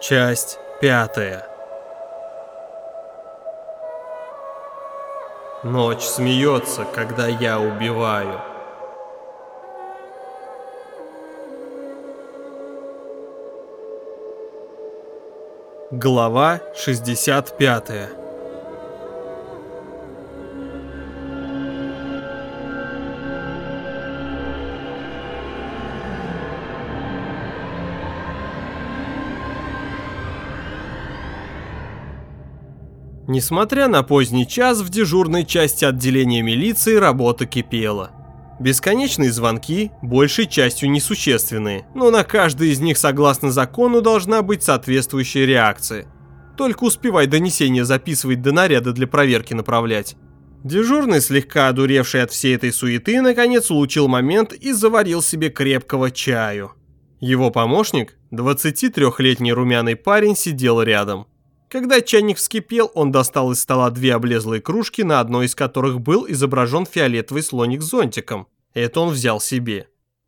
Часть пятая. Ночь смеется, когда я убиваю. Глава 65. Несмотря на поздний час, в дежурной части отделения милиции работа кипела. Бесконечные звонки, большей частью несущественные, но на каждый из них, согласно закону, должна быть соответствующая реакция. Только успевай донесения записывать до наряда для проверки направлять. Дежурный, слегка одуревший от всей этой суеты, наконец улучил момент и заварил себе крепкого чаю. Его помощник, 23-летний румяный парень, сидел рядом. Когда чайник вскипел, он достал из стола две облезлые кружки, на одной из которых был изображен фиолетовый слоник с зонтиком. Это он взял себе.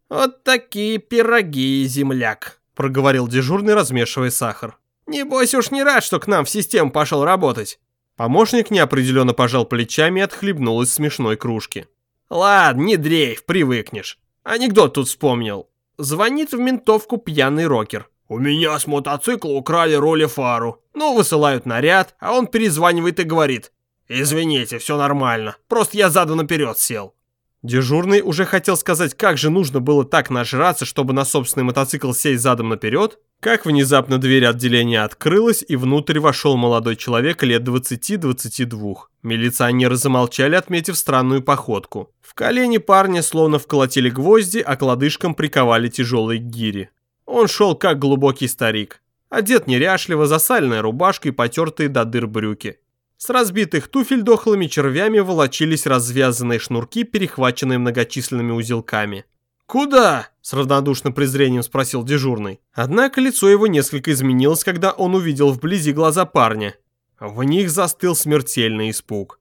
«Вот такие пироги, земляк», — проговорил дежурный, размешивая сахар. «Небось уж не рад, что к нам в систему пошел работать». Помощник неопределенно пожал плечами и отхлебнул из смешной кружки. «Ладно, не дрейф, привыкнешь. Анекдот тут вспомнил. Звонит в ментовку пьяный рокер. У меня с мотоцикла украли роли фару. Ну, высылают наряд, а он перезванивает и говорит. Извините, все нормально. Просто я задом наперед сел. Дежурный уже хотел сказать, как же нужно было так нажраться, чтобы на собственный мотоцикл сесть задом наперед, как внезапно дверь отделения открылась, и внутрь вошел молодой человек лет 20-22. Милиционеры замолчали, отметив странную походку. В колени парня словно вколотили гвозди, а к лодыжкам приковали тяжелые гири. Он шел как глубокий старик. Одет неряшливо, засаленная рубашка и потертые до дыр брюки. С разбитых туфель дохлыми червями волочились развязанные шнурки, перехваченные многочисленными узелками. «Куда?» – с равнодушным презрением спросил дежурный. Однако лицо его несколько изменилось, когда он увидел вблизи глаза парня. В них застыл смертельный испуг.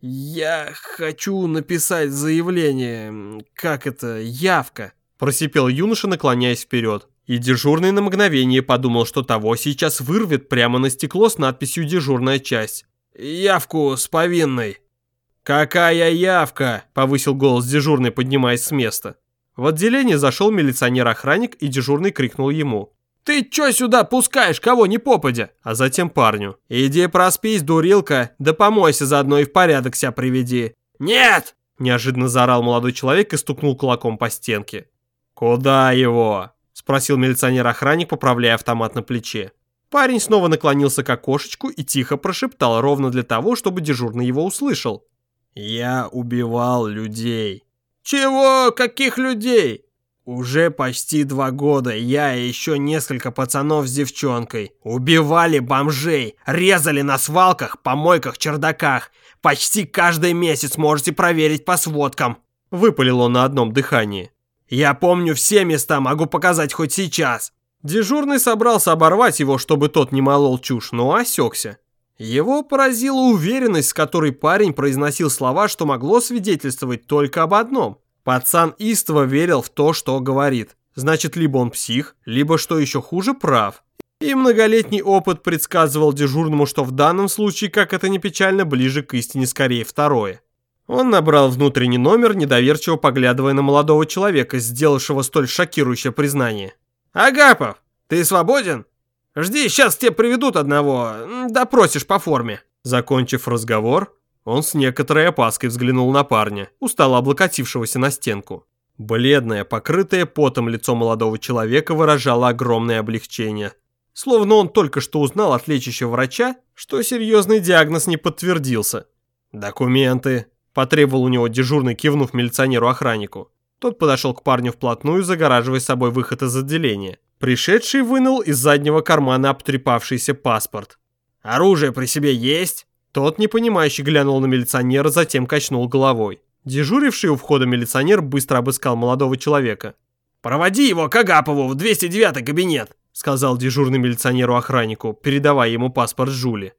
«Я хочу написать заявление, как это, явка», – просипел юноша, наклоняясь вперед. И дежурный на мгновение подумал, что того сейчас вырвет прямо на стекло с надписью «Дежурная часть». «Явку с повинной». «Какая явка?» – повысил голос дежурный, поднимаясь с места. В отделение зашел милиционер-охранник, и дежурный крикнул ему. «Ты чё сюда пускаешь, кого не попадя?» А затем парню. «Иди проспись, дурилка, да помойся заодно и в порядок себя приведи». «Нет!» – неожиданно заорал молодой человек и стукнул кулаком по стенке. «Куда его?» Спросил милиционер-охранник, поправляя автомат на плече. Парень снова наклонился к окошечку и тихо прошептал, ровно для того, чтобы дежурный его услышал. «Я убивал людей». «Чего? Каких людей?» «Уже почти два года я и еще несколько пацанов с девчонкой убивали бомжей, резали на свалках, помойках, чердаках. Почти каждый месяц можете проверить по сводкам». Выпалил он на одном дыхании. Я помню все места, могу показать хоть сейчас. Дежурный собрался оборвать его, чтобы тот не молол чушь, но осекся. Его поразила уверенность, с которой парень произносил слова, что могло свидетельствовать только об одном. Пацан истово верил в то, что говорит. Значит, либо он псих, либо, что еще хуже, прав. И многолетний опыт предсказывал дежурному, что в данном случае, как это ни печально, ближе к истине скорее второе. Он набрал внутренний номер, недоверчиво поглядывая на молодого человека, сделавшего столь шокирующее признание. «Агапов, ты свободен? Жди, сейчас тебе приведут одного, допросишь по форме». Закончив разговор, он с некоторой опаской взглянул на парня, устало облокотившегося на стенку. Бледное, покрытое потом лицо молодого человека выражало огромное облегчение. Словно он только что узнал от лечащего врача, что серьезный диагноз не подтвердился. «Документы», Потребовал у него дежурный, кивнув милиционеру-охраннику. Тот подошел к парню вплотную, загораживая собой выход из отделения. Пришедший вынул из заднего кармана обтрепавшийся паспорт. «Оружие при себе есть?» Тот, непонимающе, глянул на милиционера, затем качнул головой. Дежуривший у входа милиционер быстро обыскал молодого человека. «Проводи его к Агапову в 209 кабинет», сказал дежурный милиционеру-охраннику, передавая ему паспорт Жули.